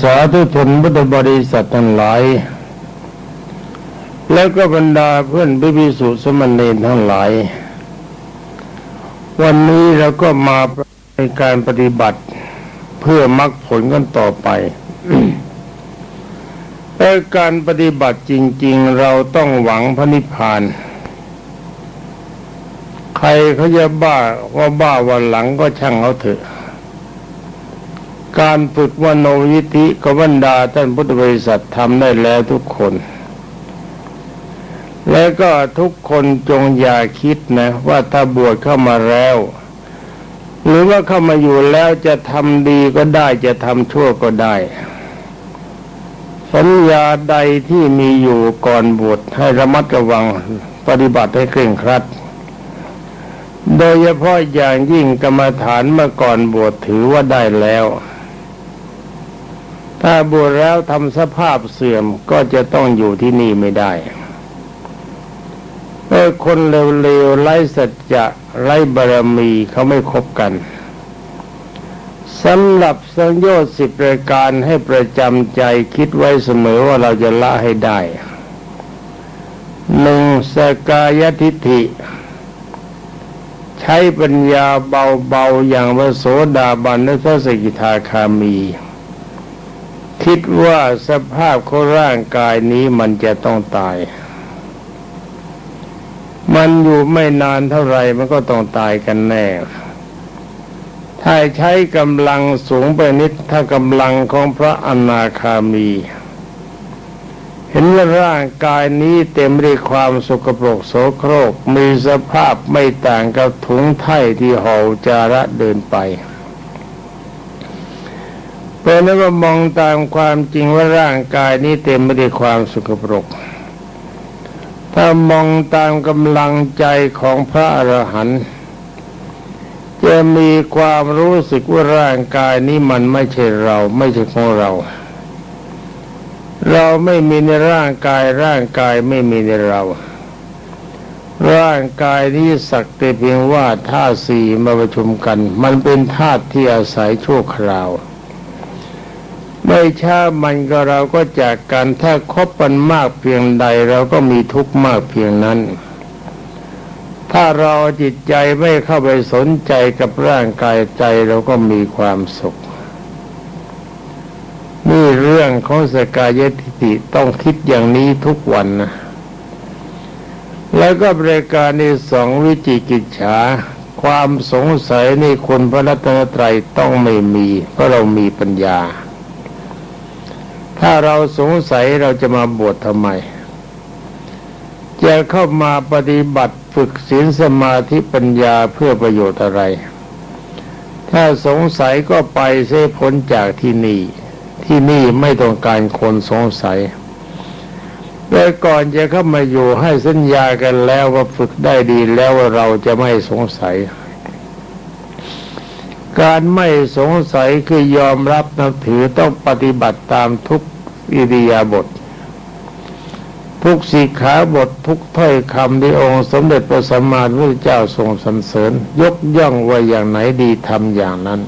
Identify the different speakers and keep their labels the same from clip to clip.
Speaker 1: สาธุชนพุทธบริษัททั้งหลาย แล้วก็บรรดาเพื่อนพิพิสุสมณีทั้งหลาย วันนี้เราก็มาในการปฏิบัติเพื่อมรรคผลกันต่อไปแต่การปฏิบัติจริง ๆ เราต้องหวังพระนิพพาน ใครเขาจะบ้าว่าบ้าวันหลังก็ช่างเขาเถอะ การฝึกวโนยิธิกบรรดาท่านพุทธบริษัททำได้แล้วทุกคน และก็ทุกคนจงอย่าคิดนะ ว่าถ้าบวชเข้ามาแล้ว หรือว่าเข้ามาอยู่แล้วจะทำดีก็ได้จะทำชั่วก็ได้ สัญญาใดที่มีอยู่ก่อนบวชให้ระมัดระวังปฏิบัติให้เคร่งครัดโดยเฉพาะอย่างยิ่งกรรมฐานเมื่อก่อนบวชถือว่าได้แล้ว ถ้าบวชแล้วทำสภาพเสื่อมก็จะต้องอยู่ที่นี่ไม่ได้เมื่อคนเร็วๆไร้สัจจะไร้บารมีเขาไม่คบกันสำหรับสังโยชน์สิบรายการให้ประจำใจคิดไว้เสมอว่าเราจะละให้ได้หนึ่งสกายทิฐิ ใช้ปัญญาเบาๆอย่างวโสดาบันและพระสกิทาคามี คิดว่าสภาพของร่างกายนี้มันจะต้องตาย มันอยู่ไม่นานเท่าไรมันก็ต้องตายกันแน่ ถ้าใช้กำลังสูงไปนิดถ้ากำลังของพระอนาคามี เห็นว่าร่างกายนี้เต็มด้วยความสกปรกโสโครกมีสภาพไม่ต่างกับถุงไถ่ที่ห่อจาระเดินไป เพราะนั้นว่ามองตามความจริงว่าร่างกายนี้เต็มไปด้วยความสุขปรก ถ้ามองตามกำลังใจของพระอรหันต์จะมีความรู้สึกว่าร่างกายนี้มันไม่ใช่เราไม่ใช่ของเรา เราไม่มีในร่างกายร่างกายไม่มีในเรา ร่างกายนี้สักแต่เพียงว่าธาตุสี่มาประชุมกัน มันเป็นธาตุที่อาศัยชั่วคราว ไม่ช้ามันก็เราก็จากกันถ้าคบกันมากเพียงใดเราก็มีทุกข์มากเพียงนั้น ถ้าเราจิตใจไม่เข้าไปสนใจกับร่างกายใจเราก็มีความสุขนี่เรื่องของสกายทิฏฐิต้องคิดอย่างนี้ทุกวันนะ แล้วก็บริการในสองวิจิกิจฉา ความสงสัยในคนพระรัตนตรัยต้องไม่มีเพราะเรามีปัญญา ถ้าเราสงสัยเราจะมาบวชทำไม จะเข้ามาปฏิบัติฝึกศีลสมาธิปัญญาเพื่อประโยชน์อะไร ถ้าสงสัยก็ไปเสียพ้นจากที่นี่ ที่นี่ไม่ต้องการคนสงสัยโดยก่อนจะเข้ามาอยู่ให้สัญญากันแล้วว่าฝึกได้ดีแล้วว่าเราจะไม่สงสัย การไม่สงสัยคือยอมรับนับถือต้องปฏิบัติตามทุกอิริยาบถทุกสีขาบททุกถ้อยคำที่องค์สมเด็จพระสัมมาสัมพุทธเจ้าทรงสรรเสริญ ยกย่องว่าอย่างไหนดีทำอย่างนั้น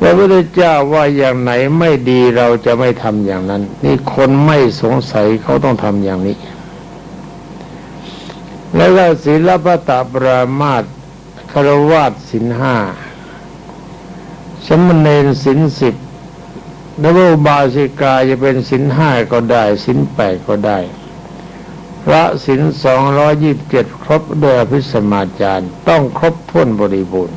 Speaker 1: พระพุทธเจ้าว่าอย่างไหนไม่ดีเราจะไม่ทำอย่างนั้น นี่คนไม่สงสัยเขาต้องทำอย่างนี้ แล้วก็ศีลปตปรามาต คารวาสสินห้าสมณเณรสินสิบนวบาสิกาจะเป็นสินห้าก็ได้ สินแปดก็ได้ พระสินสองร้อยี่บเจ็ดครบด้วยอภิสมาจารย์ ต้องครบถ้วนบริบูรณ์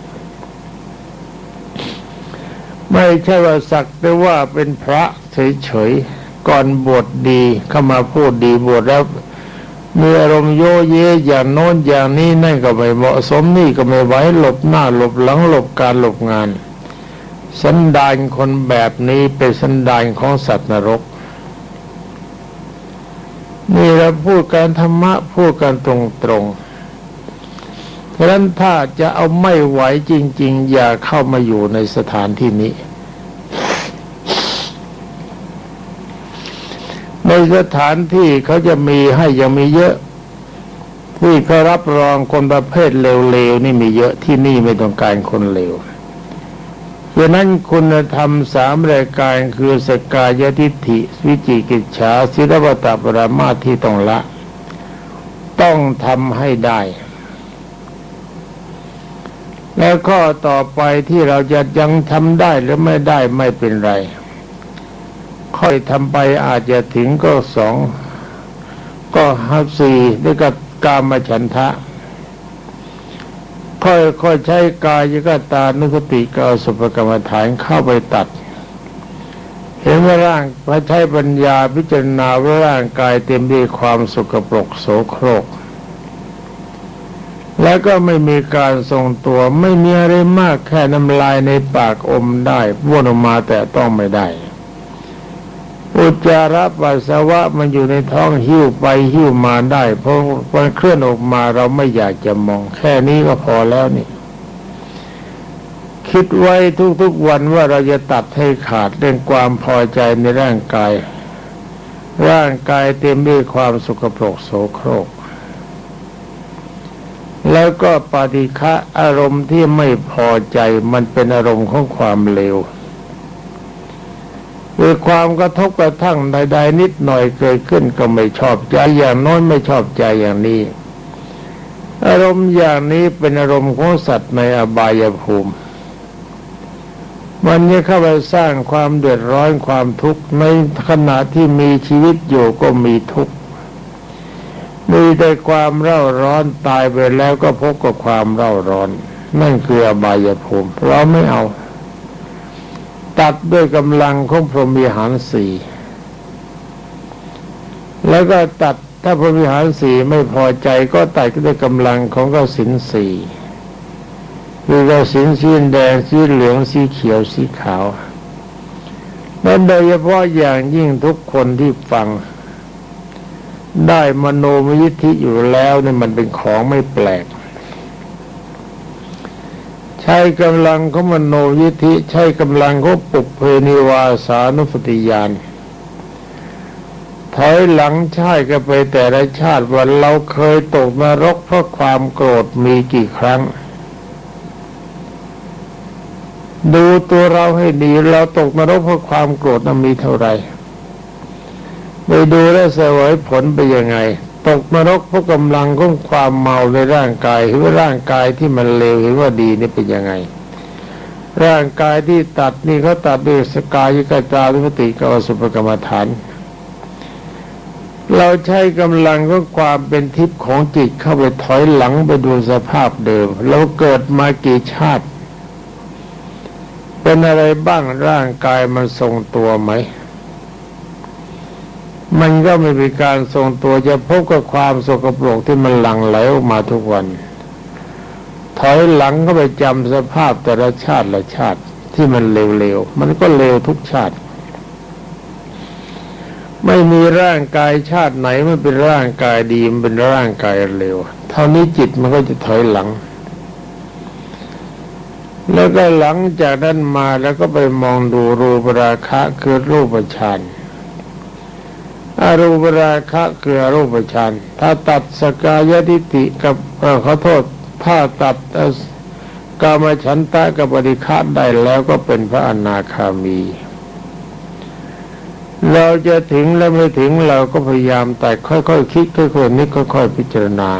Speaker 1: ไม่ใช่ว่าสักแต่ว่าเป็นพระเฉยๆ ก่อนบวชดีเข้ามาพูดดีบวชแล้ว มีอารมณ์โยเยอย่างโน้นอย่างนี้นั่นก็ไม่เหมาะสมนี่ก็ไม่ไหวหลบหน้าหลบหลังหลบการหลบงาน สันดานคนแบบนี้เป็นสันดานของสัตว์นรก นี่เราพูดการธรรมะพูดกันตรงๆฉะนั้นถ้าจะเอาไม่ไหวจริง ๆ อย่าเข้ามาอยู่ในสถานที่นี้ใน สถานที่เขาจะมีให้ยังมีเยอะที่เขารับรองคนประเภทเลวๆนี่มีเยอะที่นี่ไม่ต้องการคนเลวดังนั้นคุณธรรมสามรายการคือสกายทิฏฐิวิจิกิจฉาศิลปตปรามาที่ต้องละ ต้องทำให้ได้ แล้วข้อต่อไปที่เราจะยังทำได้หรือไม่ได้ไม่เป็นไร ค่อยทำไปอาจจะถึงก็สองก็ห้าสี่ด้วยกับกามฉันทะ ค่อยๆใช้กายกตานุสติกาสุภกรรมฐานเข้าไปตัด เห็นว่าร่างพระใช้ปัญญาพิจารณาว่าร่างกายเต็มด้วยความสกปรกโสโครก แล้วก็ไม่มีการทรงตัวไม่มีอะไรมากแค่น้ำลายในปากอมได้บ้วนออกมาแต่ต้องไม่ได้ อุจจาระปัสสาวะมันอยู่ในท้องหิ้วไปหิ้วมาได้ เพราะมันเคลื่อนออกมาเราไม่อยากจะมอง แค่นี้ก็พอแล้วนี่ คิดไว้ทุกๆวันว่าเราจะตัดให้ขาดเรื่องความพอใจในร่างกาย ร่างกายเต็มด้วยความสุขปรกโสโครก แล้วก็ปฏิฆะอารมณ์ที่ไม่พอใจมันเป็นอารมณ์ของความเลว คือความกระทบกระทั่งใดๆนิดหน่อยเกิดขึ้นก็ไม่ชอบใจอย่างน้อยไม่ชอบใจอย่างนี้ อารมณ์อย่างนี้เป็นอารมณ์ของสัตว์ในอบายภูมิ มันจะเข้าไปสร้างความเดือดร้อนความทุกข์ในขณะที่มีชีวิตอยู่ก็มีทุกข์มีแต่ความเร่าร้อนตายไปแล้วก็พบกับความเร่าร้อน นั่นคืออบายภูมิเราไม่เอา ตัดด้วยกำลังของพรหมีหารสี่แล้วก็ตัดถ้าพรหมีหารสี่ไม่พอใจก็ตัดด้วยกำลังของกสินสี่คือกสินสีแดงสีเหลืองสีเขียวสีขาวนั้นโดยเฉพาะอย่างยิ่งทุกคนที่ฟัง ได้มโนมยิทธิอยู่แล้วเนี่ยมันเป็นของไม่แปลก ใช้กำลังของมโนยิธิ ใช้กำลังของปุเพนิวาสานุสติยานถอยหลังใช่กันไปแต่ละชาติวันเราเคยตกนรกเพราะความโกรธมีกี่ครั้ง ดูตัวเราให้ดีเราตกนรกเพราะความโกรธนั้นมีเท่าไหร่ไปดูแลเสวยผลไปยังไง ตกนรกเพราะกำลังของความเมาในร่างกายเห็นว่าร่างกายที่มันเลวเห็นว่าดีนี่เป็นยังไง ร่างกายที่ตัดนี่เขาตัดด้วยสกายิกาจารุปติกอสุปกรรมฐาน เราใช้กำลังของความเป็นทิพย์ของจิตเข้าไปถอยหลังไปดูสภาพเดิมเราเกิดมากี่ชาติ เป็นอะไรบ้างร่างกายมันทรงตัวไหม มันก็ไม่มีการทรงตัวจะพบกับความสกปรกที่มันหลั่งไหลออกมาทุกวัน ถอยหลังก็ไปจำสภาพแต่ละชาติละชาติที่มันเลวๆ มันก็เลวทุกชาติ ไม่มีร่างกายชาติไหนมันเป็นร่างกายดีมันเป็นร่างกายเลวเท่านี้จิตมันก็จะถอยหลัง แล้วก็หลังจากนั้นมาแล้วก็ไปมองดูรูปราคะคือรูปฌาน อารูปราคะคืออรูปฌานถ้าตัดสกายทิฏฐิกับขอโทษถ้าตัดกามฉันตะกับปฏิฆาได้แล้วก็เป็นพระอนาคามี เราจะถึงและไม่ถึงเราก็พยายามแต่ค่อยๆคคิดค่อยๆนึกค่อยๆพิจารณา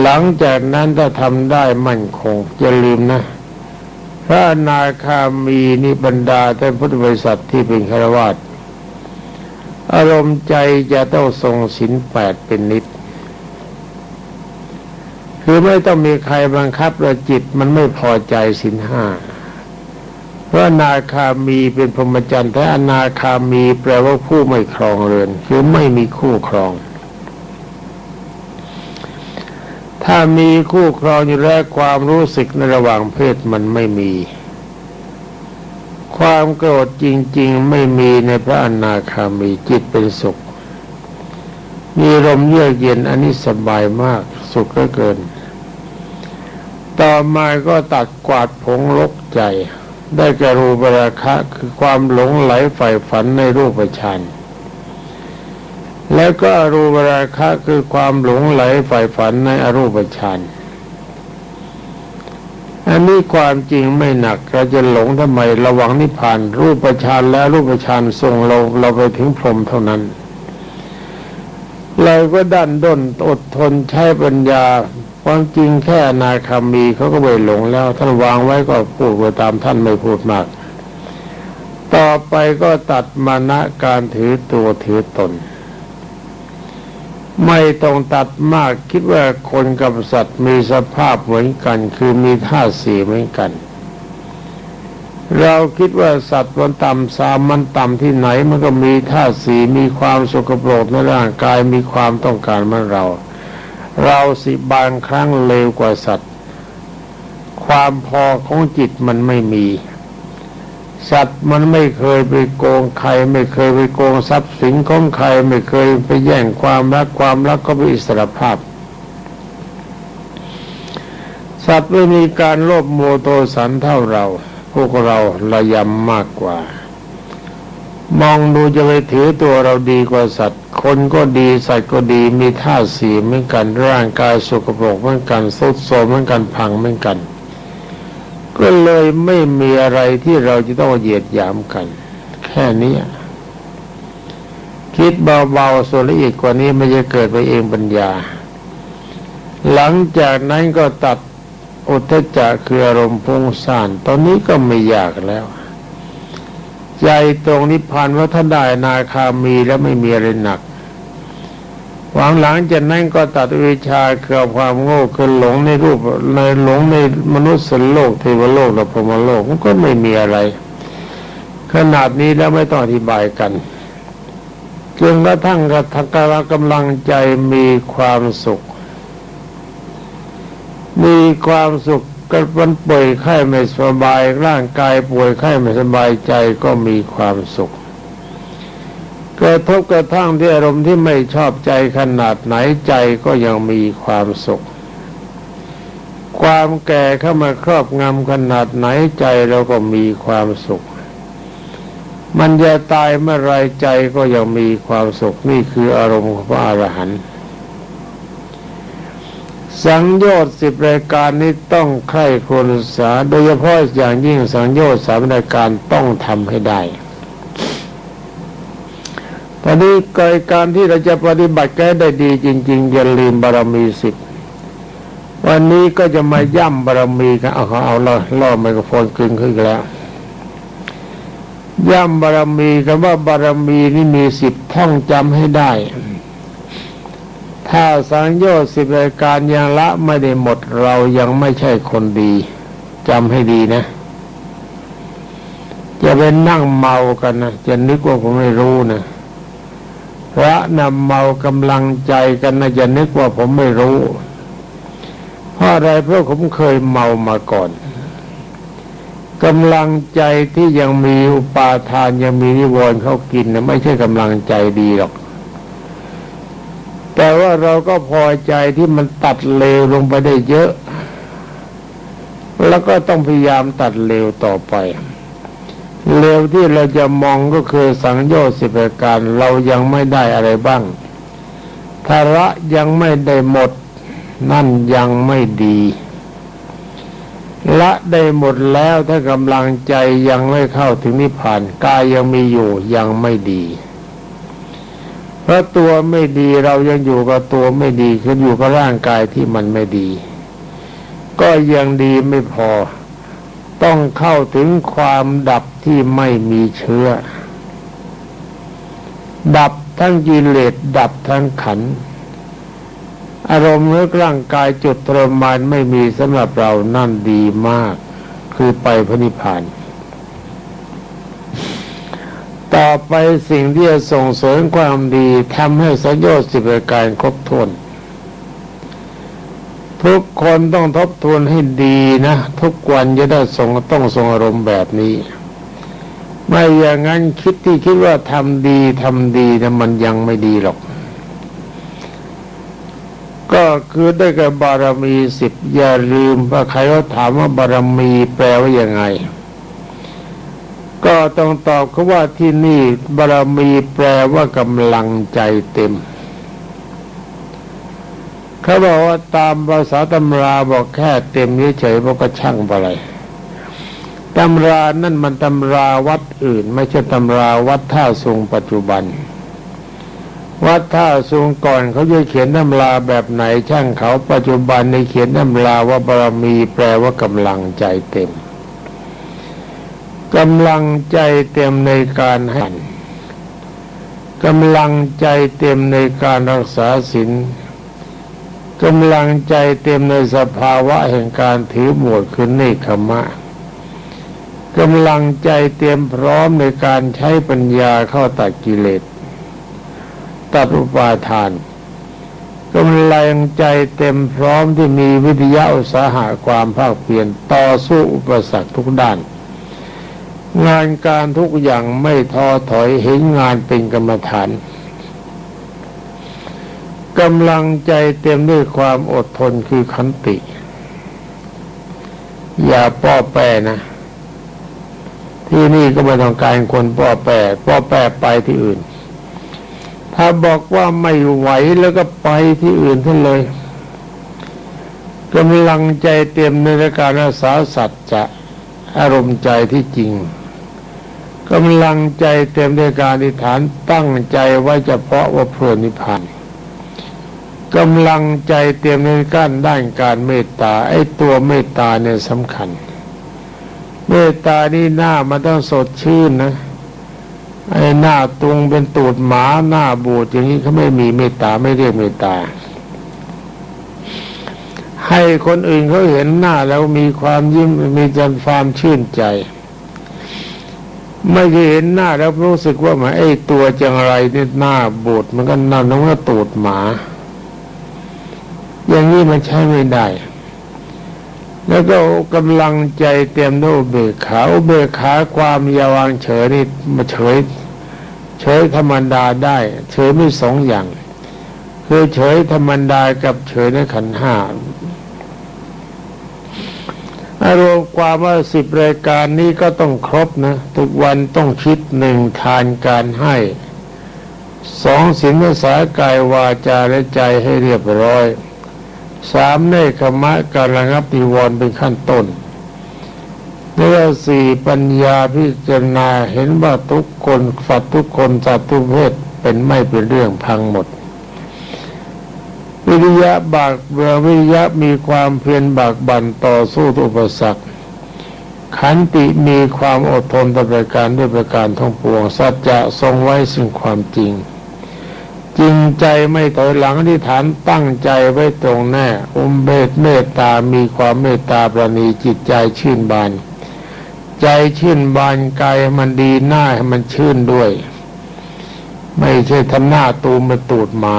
Speaker 1: หลังจากนั้นถ้าทำได้มั่นคงอย่าลืมนะพระอนาคามีนิบรรดาท่านพุทธบริษัทที่เป็นฆราวาส อารมณ์ใจจะต้องทรงสินแปดเป็นนิด คือไม่ต้องมีใครบังคับว่าจิตมันไม่พอใจสินห้าเพราะนาคามีเป็นพรหมจรรย์แต่อนาคามีแปลว่าผู้ไม่ครองเรือน คือไม่มีคู่ครอง ถ้ามีคู่ครองอยู่แล้วความรู้สึกในระหว่างเพศมันไม่มี ความโกรธจริง ๆ ไม่มีในพระอนาคามีจิตเป็นสุข มีลมเยือกเย็นอันนี้สบายมากสุขก็เกิน ต่อมาก็ตัดกวาดผงลกใจ ได้แก่รูปราคะคือความหลงไหลใฝ่ฝันในรูปฌานแล้วก็อรูปราคะคือความหลงไหลใฝ่ฝันในอรูปฌาน นนี้ความจริงไม่หนักเราจะหลงทำไมระวังนิพพาน รูปฌานแล้วรูปฌานทรงเราเราไปถึงพรหมเท่านั้น เราก็ดันด้นอดทนใช้ปัญญา ความจริงแค่นาคามีเขาก็ไปหลงแล้ว ท่านวางไว้ก็พูดไปตามท่านไม่พูดมาก ต่อไปก็ตัดมานะการถือตัวถือตน ไม่ต้องตัดมากคิดว่าคนกับสัตว์มีสภาพเหมือนกัน คือมีท่าสีเหมือนกัน เราคิดว่าสัตว์มันต่ำสามมันต่ำที่ไหน มันก็มีท่าสีมีความสกปรกในร่างกายมีความต้องการเหมือนเรา เราสิบางครั้งเลวกว่าสัตว์ ความพอของจิตมันไม่มี สัตว์มันไม่เคยไปโกงใคร ไม่เคยไปโกงทรัพย์สินของใคร ไม่เคยไปแย่งความรักความรักก็เป็นอิสรภาพ สัตว์ไม่มีการโลภโมโทสันเท่าเรา พวกเราระยำมากกว่า มองดูจะไปถือตัวเราดีกว่าสัตว์ คนก็ดีสัตว์ก็ดีมีท่าสีเหมือนกันร่างกายสกปรกเหมือนกันสุดโทมเหมือนกันพังเหมือนกัน ก็เลยไม่มีอะไรที่เราจะต้องเหยียดหยามกัน แค่นี้คิดเบาๆส่วนละเอียดกว่านี้ไม่จะเกิดไปเองปัญญา หลังจากนั้นก็ตัดอุทจจะคืออารมณ์พุ่งซ่าน ตอนนี้ก็ไม่ยากแล้ว ใจตรงนิพพานว่าถ้าได้นาคามีแล้วไม่มีอะไรหนัก หวังหลังจากนั้นก็ตัดวิชาคือความโง่คือหลงในรูปในหลงในมนุษย์สโลกเทวโลกและพรหมโลกมันก็ไม่มีอะไร ขนาดนี้แล้วไม่ต้องอธิบายกันจนกระทั่งกระทักรกำลังใจมีความสุข มีความสุขกระปันป่วยไข้ไม่สบายร่างกายป่วยไข้ไม่สบายใจก็มีความสุข กระทบกระทั่งที่อารมณ์ที่ไม่ชอบใจขนาดไหนใจก็ยังมีความสุข ความแก่เข้ามาครอบงำขนาดไหนใจเราก็มีความสุข มันจะตายเมื่อไรใจก็ยังมีความสุขนี่คืออารมณ์ของพระอรหันต์สังโยชน์สิบรายการนี้ต้องใคร่ควรศึกษา โดยเฉพาะอย่างยิ่งสังโยชน์สามรายการต้องทำให้ได้ ตอนนี้กายการที่เราจะปฏิบัติแก้ได้ดีจริง ๆ อย่าลืมบารมีสิบวันนี้ก็จะมาย่ำบารมีกันเอาเขาเอาล่อล่อไมโครโฟนกึ่งขึ้นแล้ว ย่ำบารมีกันว่าบารมีนี่มีสิบท่องจำให้ได้ ถ้าสังโยชน์สิบรายการยังละไม่ได้หมดเรายังไม่ใช่คนดีจำให้ดีนะจะเป็นนั่งเมากันนะจะนึกว่าผมไม่รู้นะ พระนำเมากำลังใจกันนะจะนึกว่าผมไม่รู้ เพราะอะไรเพราะผมเคยเมามาก่อนกำลังใจที่ยังมีอุปาทานยังมีนิวรณ์เขากินนะไม่ใช่กำลังใจดีหรอก แต่ว่าเราก็พอใจที่มันตัดเลวลงไปได้เยอะ แล้วก็ต้องพยายามตัดเลวต่อไป เร็วที่เราจะมองก็คือสังโยชน์สิบประการเรายังไม่ได้อะไรบ้างทาระยังไม่ได้หมด นั่นยังไม่ดีละได้หมดแล้วถ้ากำลังใจยังไม่เข้าถึงนิพพานกายยังมีอยู่ยังไม่ดีเพราะตัวไม่ดีเรายังอยู่กับตัวไม่ดีคืออยู่กับร่างกายที่มันไม่ดี ก็ยังดีไม่พอ ต้องเข้าถึงความดับ ที่ไม่มีเชื้อ ดับทั้งกิเลสดับทั้งขัน อารมณ์เมื่อร่างกายจุดทรมานไม่มีสำหรับเรานั่นดีมาก คือไปพระนิพพาน ต่อไปสิ่งที่จะส่งเสริมความดีทำให้สัญญาสิบประการครบถ้วนทุกคนต้องทบทวนให้ดีนะ ทุกวันจะได้ทรงต้องทรงอารมณ์แบบนี้ ไม่อย่างนั้นคิดที่คิดว่าทำดีทำดีนะมันยังไม่ดีหรอก ก็คือได้กับบารมีสิบอย่าลืมว่าใครเขาถามว่าบารมีแปลว่ายังไง ก็ต้องตอบเขาว่าที่นี่บารมีแปลว่ากำลังใจเต็มเขาบอกว่าตามภาษาตำราบอกแค่เต็มเฉยๆบอกก็ช่างไปเลย ตำรานั่นมันตำราวัดอื่น ไม่ใช่ตำราวัดท่าทรงปัจจุบัน วัดท่าทรงก่อนเขาจะเขียนตำราแบบไหนช่างเขาปัจจุบันในเขียนตำราว่าบารมีแปลว่ากำลังใจเต็มกำลังใจเต็มในการให้กำลังใจเต็มในการรักษาศีลกำลังใจเต็มในสภาวะแห่งการถือหมวดคือเนคขมะ กำลังใจเตรียมพร้อมในการใช้ปัญญาเข้าตัดกิเลสตัดอุปาทานกำลังใจเต็มพร้อมที่มีวิทยาอุตสาหะความภาคเพียรต่อสู้อุปสรรคทุกด้าน งานการทุกอย่างไม่ท้อถอยเห็นงานเป็นกรรมฐานกำลังใจเต็มด้วยความอดทนคือขันติ อย่าป้อแปรนะ ที่นี่ก็ไม่ต้องการคนป้อแปรป้อแปรไปที่อื่น ถ้าบอกว่าไม่ไหวแล้วก็ไปที่อื่นท่านเลยกำลังใจเต็มในการรักษาสัจจะอารมณ์ใจที่จริงกำลังใจเต็มในการอธิษฐานตั้งใจไว้เฉพาะว่าเพื่อนิพพานกำลังใจเตรียมในก้านด้านการเมตตาไอ้ตัวเมตตาเนี่ยสำคัญ เมตตานี่หน้ามันต้องสดชื่นนะไอ้หน้าตรงเป็นตูดหมาหน้าบูดอย่างนี้เขาไม่มีเมตตาไม่เรียกเมตตา ให้คนอื่นเขาเห็นหน้าแล้วมีความยิ้มมีจันความชื่นใจ ไม่เห็นหน้าแล้วรู้สึกว่ามาไอ้ตัวจังไรนี่หน้าบูดมันก็นั่นน้องว่าตูดหมา อย่างนี้มันใช้ไม่ได้ แล้วก็กำลังใจเต็มด้วยเบิกขาเบิกขาความยาวางเฉยนี่มาเฉย เฉยธรรมดาได้ เฉยไม่สองอย่าง คือเฉยธรรมดากับเฉยในขันห้าอารมณ์ความว่าสิบรายการนี้ก็ต้องครบนะ ทุกวันต้องคิดหนึ่งทานการให้สองสินสากายวาจาและใจให้เรียบร้อย สามเนคขมะการระงับนิวรณ์เป็นขั้นต้นเนื้อสี่ปัญญาพิจารณาเห็นว่าทุกคนสัตว์ทุกคนสัตว์ทุกเพศเป็นไม่เป็นเรื่องพังหมด วิริยะบากเบื่อวิริยะมีความเพียรบากบั่นต่อสู้อุปสรรคขันติมีความอดทนต่อประการด้วยประการทั้งปวง สัจจะทรงไว้ซึ่งความจริง จริงใจไม่ถอยหลังที่ฐานตั้งใจไว้ตรงแน่อุมเบตเมตตามีความเมตตาประณีจิตใจชื่นบาน ใจชื่นบานกายมันดีหน้าให้มันชื่นด้วย ไม่ใช่ทำหน้าตูมมาตูดหมา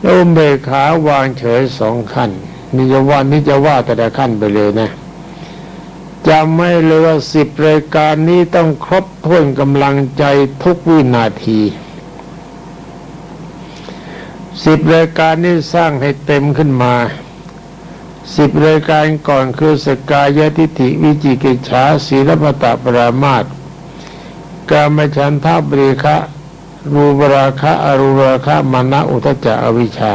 Speaker 1: แล้วอุมเบขาวางเฉยสองขั้นนี่จะว่านี่จะว่าแต่ละขั้นไปเลยนะจำไม่เลยว่าสิบรายการนี้ต้องครบถ้วนกำลังใจทุกวินาที สิบรายการนี้สร้างให้เต็มขึ้นมาสิบรายการก่อนคือสกายทิฏฐิวิจิกิจฉาศีลปตะปรามาตกามฉันทาบริคะรูปราคะอรูราคะมานะอุทจจะอวิชชา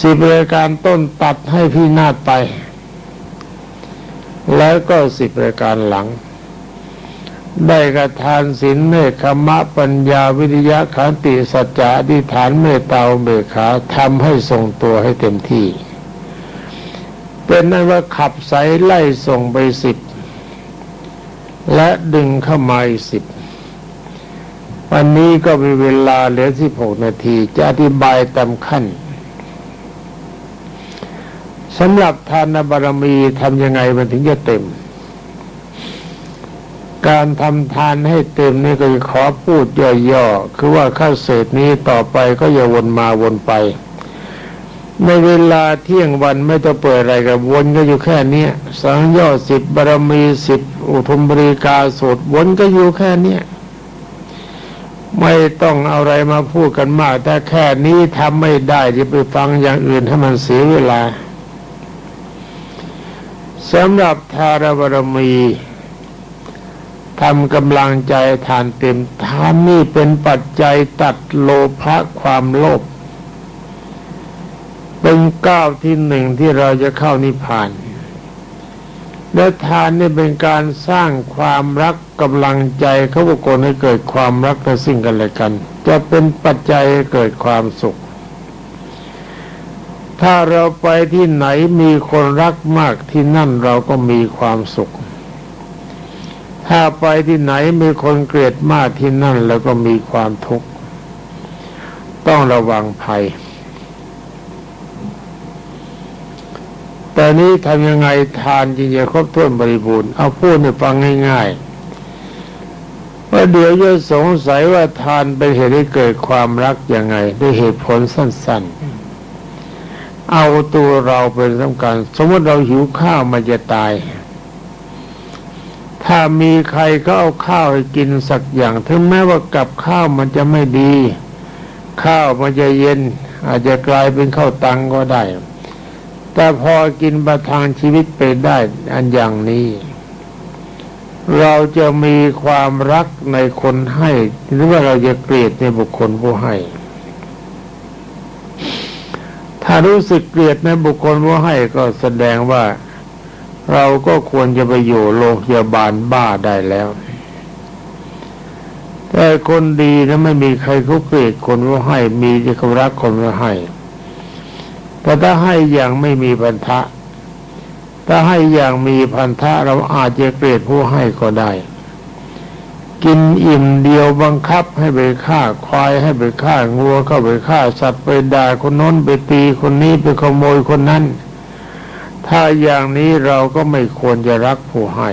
Speaker 1: สิบรายการต้นตัดให้พี่นาฏไป แล้วก็สิบรายการหลัง ได้กระทานศีลเมฆขมะปัญญาวิทยาขันติสัจจะอธิฐานเมตตาเบขาทำให้ทรงตัวให้เต็มที่ เป็นนั้นว่าขับสายไล่ส่งไปสิบและดึงเข้ามาอีกสิบวันนี้ก็มีเวลาเหลือสิบหกนาที จะอธิบายตามขั้นสำหรับทานบารมีทำยังไงมันถึงจะเต็ม การทำทานให้เต็มนี่ก็ขอพูดย่อๆ คือว่าข้าเศษนี้ต่อไปก็อย่าวนมาวนไป ในเวลาเที่ยงวันไม่ต้องเปิดอะไรกับวนก็อยู่แค่นี้สังย่อสิบบารมีสิบอุทุมบริกาสดวนก็อยู่แค่นี้ไม่ต้องเอาอะไรมาพูดกันมาก แต่แค่นี้ทำไม่ได้จะไปฟังอย่างอื่นให้มันเสียเวลาสำหรับทารบารมี ทำกำลังใจทานเต็มทานนี่เป็นปัจจัยตัดโลภะความโลภเป็นก้าวที่หนึ่งที่เราจะเข้านิพพาน และทานนี่เป็นการสร้างความรักกำลังใจเขาบุคคลให้เกิดความรักต่อสิ่งกันและกัน จะเป็นปัจจัยให้เกิดความสุข ถ้าเราไปที่ไหนมีคนรักมากที่นั่นเราก็มีความสุข ถ้าไปที่ไหนมีคนเกลียดมากที่นั่นเราก็มีความทุกข์ ต้องระวังภัย แต่นี้ทำยังไงทานจริงจะครบถ้วนบริบูรณ์ เอาพูดให้ฟังง่ายๆว่าเดี๋ยวจะสงสัยว่าทานเป็นเหตุให้เกิดความรักยังไง ด้วยเหตุผลสั้น ๆ เอาตัวเราเป็นสำคัญสมมติเราหิวข้าวมันจะตาย ถ้ามีใครก็เอาข้าวให้กินสักอย่างถึงแม้ว่ากับข้าวมันจะไม่ดี ข้าวมันจะเย็น อาจจะกลายเป็นข้าวตังก็ได้ แต่พอกินประทังชีวิตไปได้อันอย่างนี้ เราจะมีความรักในคนให้ หรือว่าเราจะเกลียดในบุคคลผู้ให้ ถ้ารู้สึกเกลียดในบุคคลผู้ให้ก็แสดงว่า เราก็ควรจะไปอยู่โรงพยาบาลบ้าได้แล้ว แต่คนดีนะไม่มีใครเขาเกลียดคนผู้ให้มีที่เขารักคนผู้ให้ แต่ถ้าให้อย่างไม่มีพันธะ ถ้าให้อย่างมีพันธะเราอาจจะเกลียดผู้ให้ก็ได้ กินอิ่มเดียวบังคับให้ไปฆ่าควายให้ไปฆ่างัวเข้าไปฆ่าสัตว์ไปด่าคนน้นไปตีคนนี้ไปขโมยคนนั้น ถ้าอย่างนี้เราก็ไม่ควรจะรักผู้ให้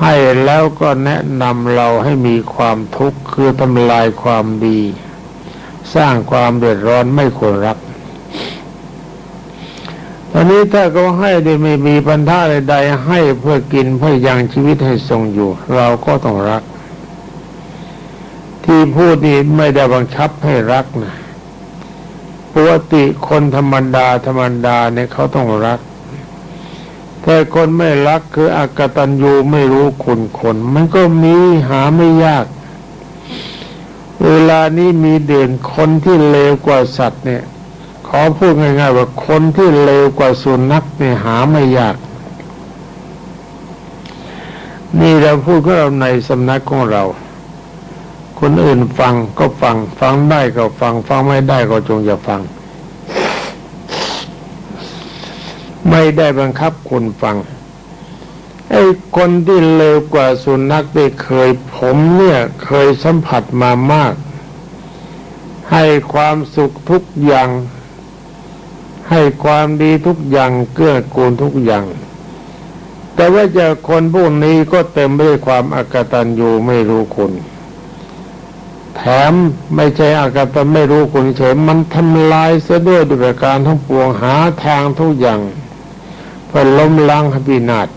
Speaker 1: ให้แล้วก็แนะนำเราให้มีความทุกข์คือทำลายความดี สร้างความเดือดร้อนไม่ควรรักตอนนี้ถ้าเขาให้โดยไม่มีปัญหาใดๆให้เพื่อกินเพื่อยังชีวิตให้ทรงอยู่ เราก็ต้องรัก ที่พูดนี้ไม่ได้บังคับให้รักนะ ปกติคนธรรมดาธรรมดาเนี่ยเขาต้องรัก แต่คนไม่รักคืออากตันยูไม่รู้คุณคน มันก็มีหาไม่ยาก เวลานี้มีเด่นคนที่เลวกว่าสัตว์เนี่ย ขอพูดง่ายๆว่าคนที่เลวกว่าสุนัขเนี่ยหาไม่ยาก นี่เราพูดก็เราในสำนักของเรา คนอื่นฟังก็ฟัง ฟังได้ก็ฟัง ฟังไม่ได้ก็จงอย่าฟัง ไม่ได้บังคับคนฟังไอ้คนที่เลวกว่าสุนัขได้เคยผมเนี่ยเคยสัมผัสมามาก ให้ความสุขทุกอย่าง ให้ความดีทุกอย่างเกื้อกูลทุกอย่าง แต่ว่าจะคนพวกนี้ก็เต็มไปด้วยความอากตันอยู่ไม่รู้คุณ แถมไม่ใช่อากตันไม่รู้คุณเฉยมันทำลายเสียด้วยด้วยการทั้งปวงหาทางทุกอย่างเพื่อล้มล้างพินาศ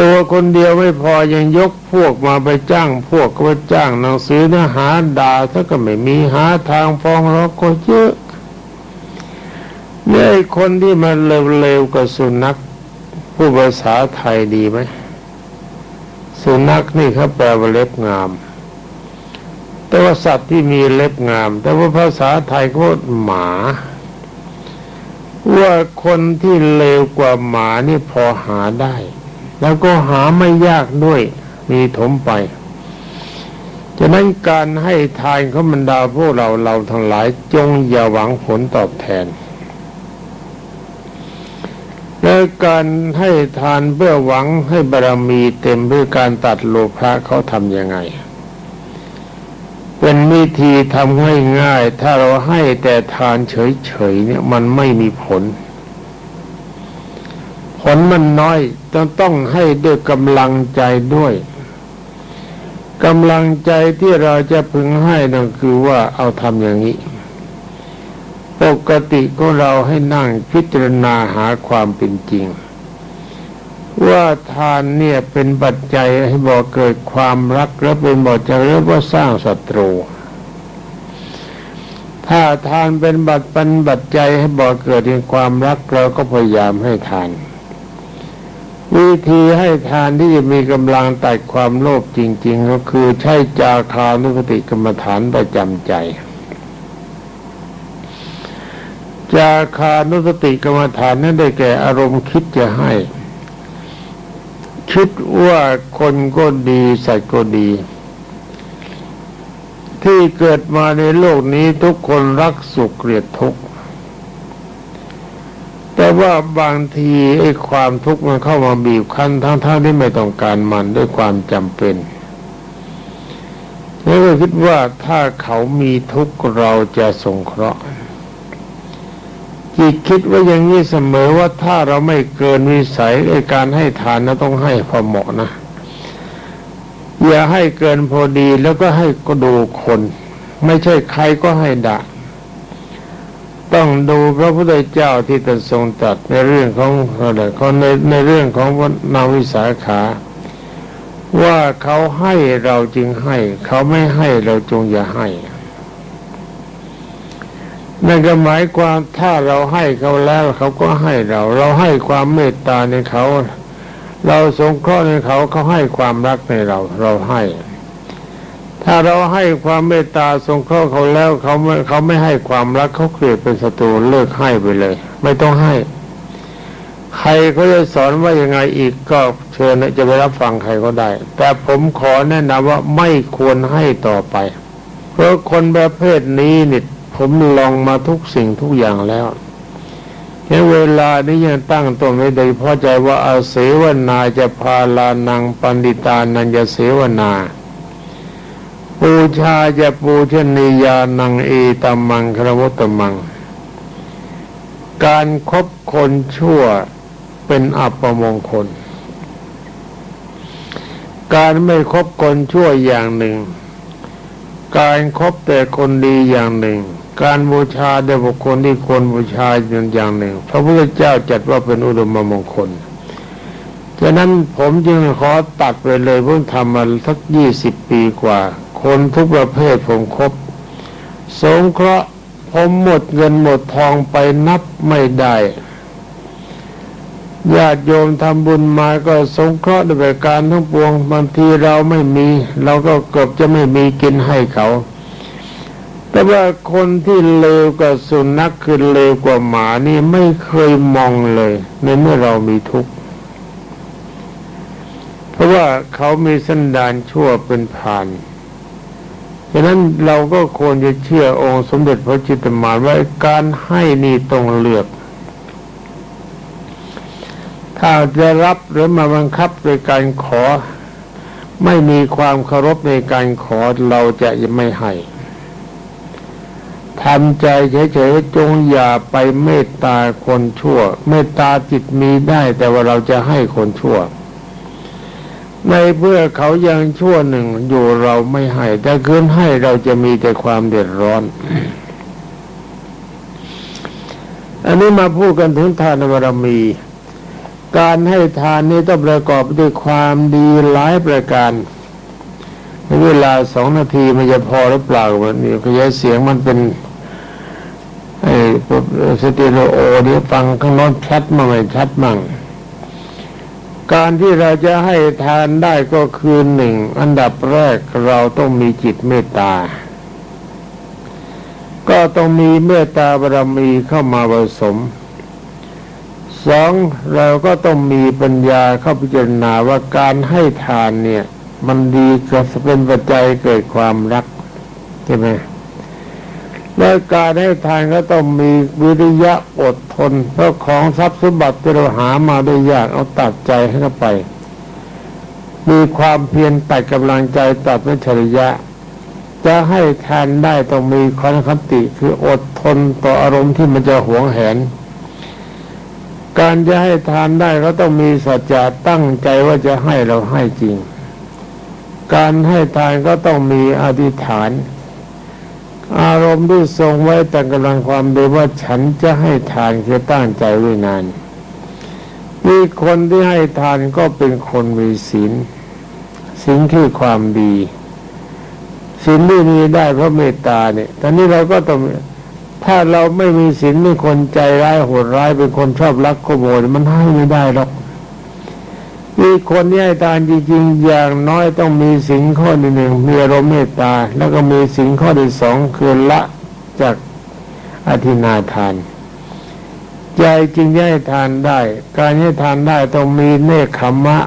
Speaker 1: ตัวคนเดียวไม่พอยังยกพวกมาไปจ้างพวกก็ไปจ้างหนังสือเนื้อหาด่าถ้าก็ไม่มีหาทางฟ้องร้องก็เยอะเนี่ยคนที่มันเร็วๆกับสุนัขผู้ภาษาไทยดีไหม สุนัขนี่เขาแปลว่าเล็บงาม แต่ว่าสัตว์ที่มีเล็บงาม แต่ว่าภาษาไทยเขาหมาว่าคนที่เลวกว่าหมานี่พอหาได้ แล้วก็หาไม่ยากด้วย มีถมไปฉะนั้นการให้ทานเขาบรรดาพวกเราเราทั้งหลายจงอย่าหวังผลตอบแทน และการให้ทานเพื่อหวังให้บารมีเต็มเพื่อการตัดโลภะเขาทำยังไง เป็นวิธีทำให้ง่าย ถ้าเราให้แต่ทานเฉยๆเนี่ยมันไม่มีผล ผลมันน้อยต้องต้องให้ด้วยกำลังใจด้วยกำลังใจที่เราจะพึงให้นั่นคือว่าเอาทำอย่างนี้ ปกติของเราให้นั่งพิจารณาหาความเป็นจริง ว่าทานเนี่ยเป็นปัจจัยให้บอเกิดความรักและเป็นบอจะเรียกว่าสร้างศัตรู ถ้าทานเป็นบัตรปันบัตจัยให้บอเกิดในความรักเราก็พยายามให้ทาน วิธีให้ทานที่จะมีกำลังตัดความโลภจริง ๆ ก็คือใช้จาคานุปติกรรมฐานประจำใจ จาคานุสติกรรมฐานนั้นได้แก่อารมณ์คิดจะให้ คิดว่าคนก็ดีสัตว์ก็ดี ที่เกิดมาในโลกนี้ทุกคนรักสุขเกลียดทุกข์แต่ว่าบางทีไอ้ความทุกข์มันเข้ามาบีบคั้นทั้งๆทที่ไม่ต้องการมันด้วยความจำเป็นแล้วก็คิดว่าถ้าเขามีทุกข์เราจะสงเคราะห์ จิตคิดว่าอย่างนี้เสมอว่าถ้าเราไม่เกินวิสัยในการให้ทานนะต้องให้พอเหมาะนะ อย่าให้เกินพอดีแล้วก็ให้ก็ดูคน ไม่ใช่ใครก็ให้ดะต้องดูพระพุทธเจ้าที่ตรัสทรงตรัสในเรื่องของอะไรเขาในในเรื่องของนาวิสาขา ว่าเขาให้เราจึงให้ เขาไม่ให้เราจงอย่าให้ นั่นก็หมายความถ้าเราให้เขาแล้วเขาก็ให้เรา เราให้ความเมตตาในเขา เราสงเคราะห์ในเขาเขาให้ความรักในเรา เราให้ ถ้าเราให้ความเมตตาสงเคราะห์เขาแล้วเขาไม่เขาไม่ให้ความรักเขาเกลียดเป็นศัตรูเลิกให้ไปเลย ไม่ต้องให้ ใครเขาจะสอนว่ายังไงอีกก็เชิญจะไปรับฟังใครก็ได้ แต่ผมขอแนะนำว่าไม่ควรให้ต่อไป เพราะคนประเภทนี้นี่ ผมลองมาทุกสิ่งทุกอย่างแล้วแค่เวลานี้ยังตั้งตัวไม่ได้พอใจว่าอาเสวนาจะพาลานังปันดิตานันจะเสวนา ปูชาจะปูชนียานังเอตมังครวตมัง การครบคนชั่วเป็นอัปมงคล การไม่คบคนชั่วอย่างหนึ่ง การครบแต่คนดีอย่างหนึ่ง การบูชาเดบุคคลที่ควรบูชาอย่างหนึ่ง พระพุทธเจ้าจัดว่าเป็นอุดมมงคลฉะนั้นผมจึงขอตัดไปเลยเพิ่งทำมาสักยี่สิบปีกว่า คนทุกประเภทผมครบ สงเคราะห์ผมหมดเงินหมดทองไปนับไม่ได้ญาติโยมทำบุญมาก็สงเคราะห์ด้วยการทั้งปวงบางทีเราไม่มี เราก็เกือบจะไม่มีกินให้เขา แต่ว่าคนที่เลวกว่าสุนัขคือเลวกว่าหมานี่ไม่เคยมองเลย ในเมื่อเรามีทุกข์เพราะว่าเขามีสันดานชั่วเป็นผ่านฉะนั้นเราก็ควรจะเชื่อองค์สมเด็จพระจิตมานว่าการให้นี่ต้องเลือก ถ้าจะรับหรือมาบังคับโดยการขอ ไม่มีความเคารพในการขอเราจะไม่ให้ ทำใจเฉยๆจงอย่าไปเมตตาคนชั่ว เมตตาจิตมีได้แต่ว่าเราจะให้คนชั่ว ในเพื่อเขายังชั่วหนึ่งอยู่เราไม่ให้แต่คืนให้เราจะมีแต่ความเดือดร้อน อันนี้มาพูดกันถึงทานบารมี การให้ทานนี้ต้องประกอบด้วยความดีหลายประการเวลาสองนาทีมันจะพอหรือเปล่าวันนี้ขยายเสียงมันเป็น ไอ้สเตโรโอเนี่ยฟังข้างนอกชัดมั่งไม่ชัดมั่ง การที่เราจะให้ทานได้ก็คือหนึ่ง อันดับแรกเราต้องมีจิตเมตตา ก็ต้องมีเมตตาบารมีเข้ามาผสมสองเราก็ต้องมีปัญญาเข้าพิจารณาว่าการให้ทานเนี่ย มันดีก็เป็นปัจจัยเกิดความรักใช่ไหม และการให้ทานก็ต้องมีวิริยะอดทนเพราะของทรัพย์สมบัติที่เราหามาได้ยากเอาตัดใจให้เข้าไป มีความเพียรตัดกำลังใจตัดวิชริยะ จะให้ทานได้ต้องมีคุณคติคืออดทนต่ออารมณ์ที่มันจะหวงแหน การจะให้ทานได้ก็ต้องมีสัจจะตั้งใจว่าจะให้เราให้จริง การให้ทานก็ต้องมีอธิษฐาน อารมณ์ที่ทรงไว้แต่กำลังความดีว่าฉันจะให้ทานคือตั้งใจไว้นานมีคนที่ให้ทานก็เป็นคนมีศีลศีลคือความดีศีลที่มีได้เพราะเมตตาเนี่ยตอนนี้เราก็ต้องถ้าเราไม่มีศีลเป็นคนใจร้ายโหดร้ายเป็นคนชอบลักขโมยมันให้ไม่ได้หรอก คนที่ให้ทานจริงๆ อย่างน้อยต้องมีสิ่งข้อที่หนึ่งมีอารมณ์เมตตา แล้วก็มีสิ่งข้อที่สองคือละจากอธินาทาน ใจจึงให้ทานได้ การให้ทานได้ต้องมีเนคขมะ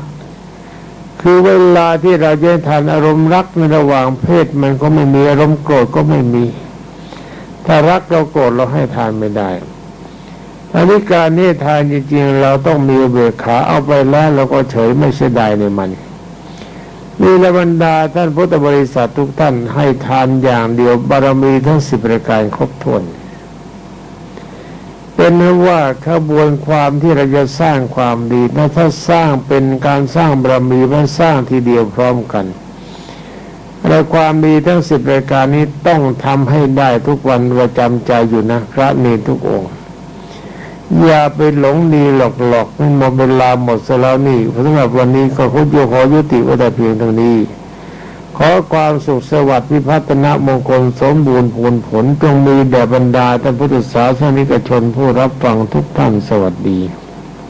Speaker 1: คือเวลาที่เราจะให้ทานอารมณ์รักในระหว่างเพศมันก็ไม่มีอารมณ์โกรธก็ไม่มี ถ้ารักเราโกรธเราให้ทานไม่ได้ อันนี้การให้ทานจริงๆ เราต้องมีเบกขาเอาไปแล้วเราก็เฉยไม่เสียดายในมันนี่ละบรรดาท่านพุทธบริษัททุกท่านให้ทานอย่างเดียวบารมีทั้งสิบประการครบถ้วนเป็นว่าขบวนความที่เราจะสร้างความดีนะถ้าสร้างเป็นการสร้างบารมีมันสร้างทีเดียวพร้อมกันและความดีทั้งสิบรายการนี้ต้องทำให้ได้ทุกวันประจำใจอยู่นะ พระนีทุกองค์ อย่าไปหลงดีหลอกหลอกนี่หมดเวลาหมดแล้วนี่สำหรับวันนี้ก็ขอโยขอยุติไว้แต่เพียงเท่านี้ ขอความสุขสวัสดิ์พิพัฒนมงคลสมบูรณ์ผลผลจงมีแด่บรรดาท่านพุทธศาสนิกชนผู้รับฟังทุกท่านสวัสดี